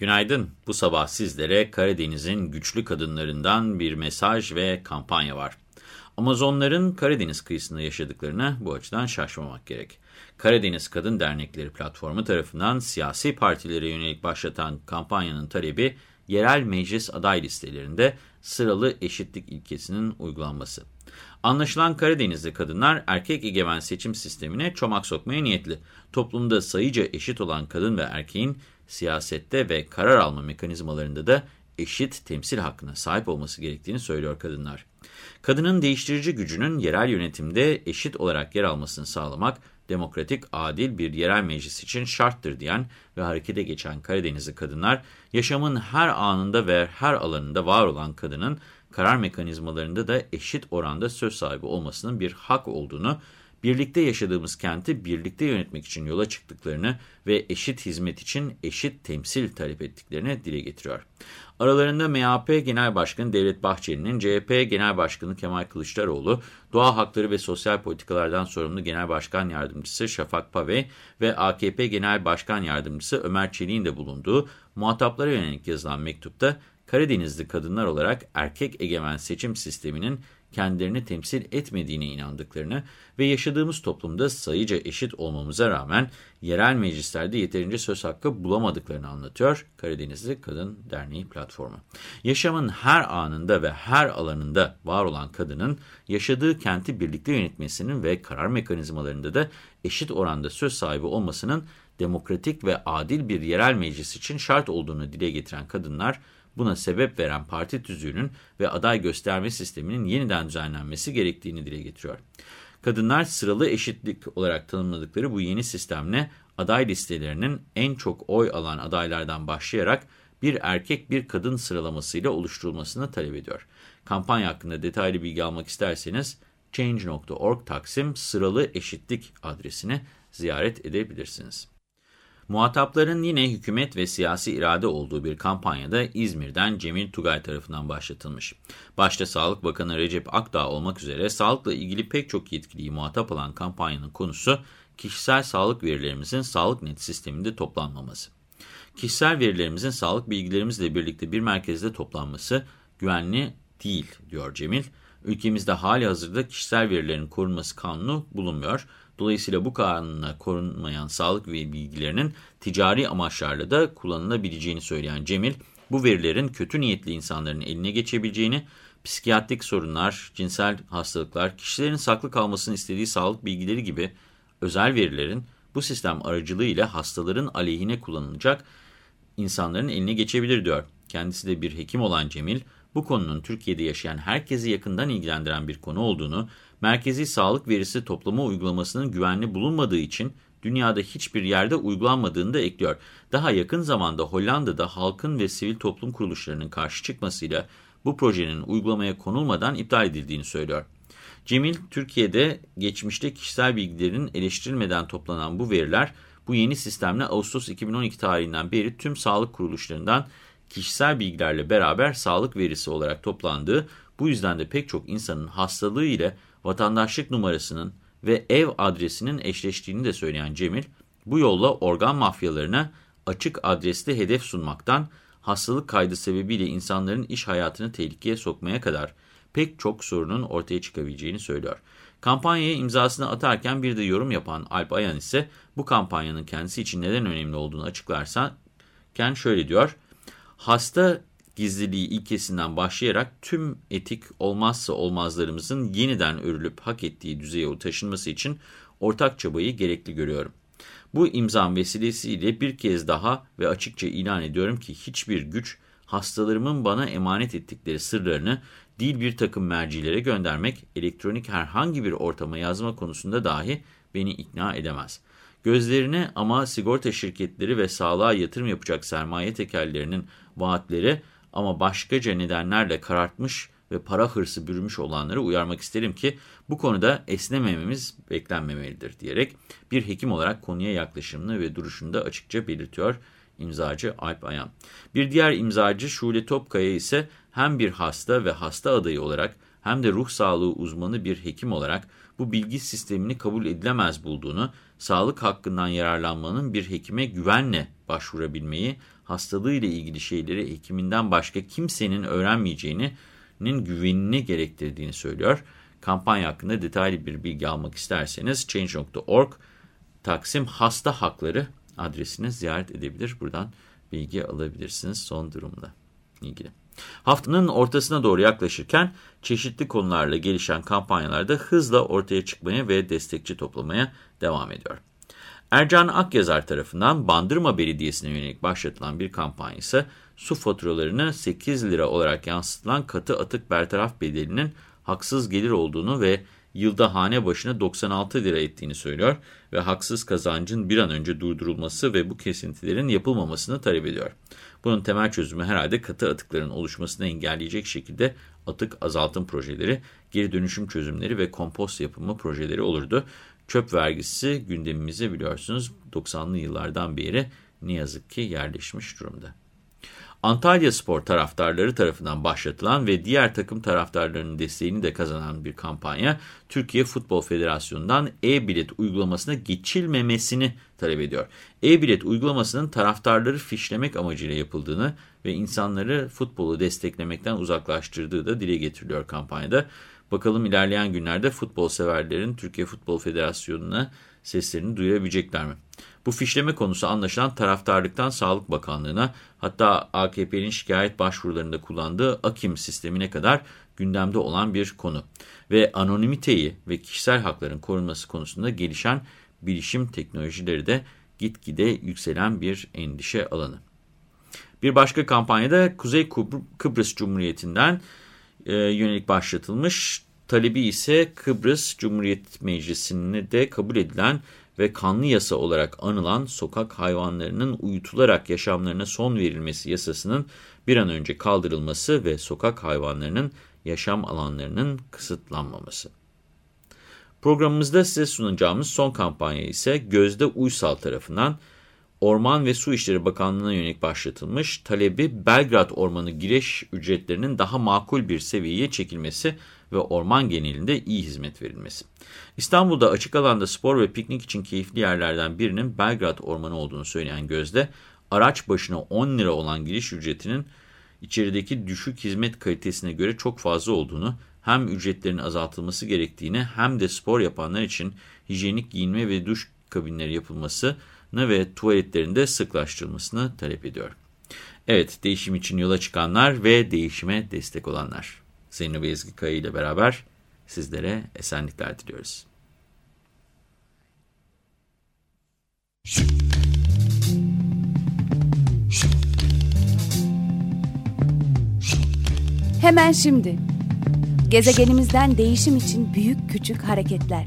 Günaydın. Bu sabah sizlere Karadeniz'in güçlü kadınlarından bir mesaj ve kampanya var. Amazonların Karadeniz kıyısında yaşadıklarına bu açıdan şaşmamak gerek. Karadeniz Kadın Dernekleri platformu tarafından siyasi partilere yönelik başlatan kampanyanın talebi yerel meclis aday listelerinde sıralı eşitlik ilkesinin uygulanması. Anlaşılan Karadenizli kadınlar erkek egemen seçim sistemine çomak sokmaya niyetli. Toplumda sayıca eşit olan kadın ve erkeğin siyasette ve karar alma mekanizmalarında da eşit temsil hakkına sahip olması gerektiğini söylüyor kadınlar. Kadının değiştirici gücünün yerel yönetimde eşit olarak yer almasını sağlamak, demokratik, adil bir yerel meclis için şarttır diyen ve harekete geçen Karadenizli kadınlar, yaşamın her anında ve her alanında var olan kadının karar mekanizmalarında da eşit oranda söz sahibi olmasının bir hak olduğunu, birlikte yaşadığımız kenti birlikte yönetmek için yola çıktıklarını ve eşit hizmet için eşit temsil talep ettiklerini dile getiriyor. Aralarında MHP Genel Başkanı Devlet Bahçeli'nin, CHP Genel Başkanı Kemal Kılıçdaroğlu, Doğa Hakları ve Sosyal Politikalardan sorumlu Genel Başkan Yardımcısı Şafak Pave ve AKP Genel Başkan Yardımcısı Ömer Çelik'in de bulunduğu muhataplara yönelik yazılan mektupta Karadenizli kadınlar olarak erkek egemen seçim sisteminin kendilerini temsil etmediğine inandıklarını ve yaşadığımız toplumda sayıca eşit olmamıza rağmen yerel meclislerde yeterince söz hakkı bulamadıklarını anlatıyor Karadenizli Kadın Derneği platformu. Yaşamın her anında ve her alanında var olan kadının yaşadığı kenti birlikte yönetmesinin ve karar mekanizmalarında da eşit oranda söz sahibi olmasının demokratik ve adil bir yerel meclis için şart olduğunu dile getiren kadınlar, Buna sebep veren parti tüzüğünün ve aday gösterme sisteminin yeniden düzenlenmesi gerektiğini dile getiriyor. Kadınlar sıralı eşitlik olarak tanımladıkları bu yeni sistemle aday listelerinin en çok oy alan adaylardan başlayarak bir erkek bir kadın sıralamasıyla oluşturulmasını talep ediyor. Kampanya hakkında detaylı bilgi almak isterseniz change.org taksim sıralı eşitlik adresini ziyaret edebilirsiniz. Muhatapların yine hükümet ve siyasi irade olduğu bir kampanyada İzmir'den Cemil Tugay tarafından başlatılmış. Başta Sağlık Bakanı Recep Akdağ olmak üzere sağlıkla ilgili pek çok yetkiliyi muhatap alan kampanyanın konusu kişisel sağlık verilerimizin SağlıkNet sisteminde toplanmaması. Kişisel verilerimizin sağlık bilgilerimizle birlikte bir merkezde toplanması güvenli değil, diyor Cemil. Ülkemizde hali hazırda kişisel verilerin korunması kanunu bulunmuyor. Dolayısıyla bu kanunla korunmayan sağlık ve bilgilerinin ticari amaçlarla da kullanılabileceğini söyleyen Cemil, bu verilerin kötü niyetli insanların eline geçebileceğini, psikiyatrik sorunlar, cinsel hastalıklar, kişilerin saklı kalmasını istediği sağlık bilgileri gibi özel verilerin bu sistem aracılığıyla hastaların aleyhine kullanılacak insanların eline geçebilir diyor. Kendisi de bir hekim olan Cemil, bu konunun Türkiye'de yaşayan herkesi yakından ilgilendiren bir konu olduğunu, merkezi sağlık verisi toplama uygulamasının güvenli bulunmadığı için dünyada hiçbir yerde uygulanmadığını da ekliyor. Daha yakın zamanda Hollanda'da halkın ve sivil toplum kuruluşlarının karşı çıkmasıyla bu projenin uygulamaya konulmadan iptal edildiğini söylüyor. Cemil, Türkiye'de geçmişte kişisel bilgilerin eleştirilmeden toplanan bu veriler, bu yeni sistemle Ağustos 2012 tarihinden beri tüm sağlık kuruluşlarından kişisel bilgilerle beraber sağlık verisi olarak toplandığı, bu yüzden de pek çok insanın hastalığı ile vatandaşlık numarasının ve ev adresinin eşleştiğini de söyleyen Cemil, bu yolla organ mafyalarına açık adresli hedef sunmaktan, hastalık kaydı sebebiyle insanların iş hayatını tehlikeye sokmaya kadar pek çok sorunun ortaya çıkabileceğini söylüyor. Kampanyaya imzasını atarken bir de yorum yapan Alp Ayan ise bu kampanyanın kendisi için neden önemli olduğunu açıklarken şöyle diyor. Hasta gizliliği ilkesinden başlayarak tüm etik olmazsa olmazlarımızın yeniden örülüp hak ettiği düzeye taşınması için ortak çabayı gerekli görüyorum. Bu imzam vesilesiyle bir kez daha ve açıkça ilan ediyorum ki hiçbir güç hastalarımın bana emanet ettikleri sırlarını değil bir takım mercilere göndermek, elektronik herhangi bir ortama yazma konusunda dahi beni ikna edemez. Gözlerine ama sigorta şirketleri ve sağlığa yatırım yapacak sermaye tekerlerinin vaatleri ama başkaca nedenlerle karartmış ve para hırsı bürümüş olanları uyarmak isterim ki bu konuda esnemememiz beklenmemelidir diyerek bir hekim olarak konuya yaklaşımını ve duruşunu da açıkça belirtiyor imzacı Alp Ayan. Bir diğer imzacı Şule Topkaya ise hem bir hasta ve hasta adayı olarak hem de ruh sağlığı uzmanı bir hekim olarak bu bilgi sistemini kabul edilemez bulduğunu, sağlık hakkından yararlanmanın bir hekime güvenle başvurabilmeyi, hastalığıyla ilgili şeyleri hekiminden başka kimsenin öğrenmeyeceğinin güvenini gerektirdiğini söylüyor. Kampanya hakkında detaylı bir bilgi almak isterseniz Change.org Taksim Hasta Hakları adresine ziyaret edebilir. Buradan bilgi alabilirsiniz son durumda ilgili. Haftanın ortasına doğru yaklaşırken çeşitli konularla gelişen kampanyalarda hızla ortaya çıkmaya ve destekçi toplamaya devam ediyor. Ercan Akyazar tarafından Bandırma Belediyesi'ne yönelik başlatılan bir kampanya ise su faturalarını 8 lira olarak yansıtılan katı atık bertaraf bedelinin haksız gelir olduğunu ve yılda hane başına 96 lira ettiğini söylüyor ve haksız kazancın bir an önce durdurulması ve bu kesintilerin yapılmamasını talep ediyor. Bunun temel çözümü herhalde katı atıkların oluşmasını engelleyecek şekilde atık azaltım projeleri, geri dönüşüm çözümleri ve kompost yapımı projeleri olurdu. Çöp vergisi gündemimize biliyorsunuz 90'lı yıllardan beri ne yazık ki yerleşmiş durumda. Antalya Spor taraftarları tarafından başlatılan ve diğer takım taraftarlarının desteğini de kazanan bir kampanya, Türkiye Futbol Federasyonu'ndan e-bilet uygulamasına geçilmemesini talep ediyor. E-bilet uygulamasının taraftarları fişlemek amacıyla yapıldığını ve insanları futbolu desteklemekten uzaklaştırdığı da dile getiriliyor kampanyada. Bakalım ilerleyen günlerde futbol severlerin Türkiye Futbol Federasyonu'na seslerini duyurabilecekler mi? Bu fişleme konusu anlaşılan taraftarlıktan Sağlık Bakanlığı'na hatta AKP'nin şikayet başvurularında kullandığı AKİM sistemine kadar gündemde olan bir konu. Ve anonimiteyi ve kişisel hakların korunması konusunda gelişen bilişim teknolojileri de gitgide yükselen bir endişe alanı. Bir başka kampanyada Kuzey Kıbrıs Cumhuriyeti'nden e, yönelik başlatılmış. Talebi ise Kıbrıs Cumhuriyet Meclisi'nde de kabul edilen ve kanlı yasa olarak anılan sokak hayvanlarının uyutularak yaşamlarına son verilmesi yasasının bir an önce kaldırılması ve sokak hayvanlarının yaşam alanlarının kısıtlanmaması. Programımızda size sunacağımız son kampanya ise Gözde Uysal tarafından Orman ve Su İşleri Bakanlığı'na yönelik başlatılmış talebi Belgrad Ormanı giriş ücretlerinin daha makul bir seviyeye çekilmesi ve orman genelinde iyi hizmet verilmesi. İstanbul'da açık alanda spor ve piknik için keyifli yerlerden birinin Belgrad Ormanı olduğunu söyleyen Gözde, araç başına 10 lira olan giriş ücretinin içerideki düşük hizmet kalitesine göre çok fazla olduğunu, hem ücretlerin azaltılması gerektiğini hem de spor yapanlar için hijyenik giyinme ve duş kabinleri yapılmasını ve tuvaletlerinde sıklaştırılmasını talep ediyor. Evet, değişim için yola çıkanlar ve değişime destek olanlar. Zeynep Ezgi Kaya ile beraber sizlere esenlikler diliyoruz. Hemen şimdi. Gezegenimizden değişim için büyük küçük hareketler.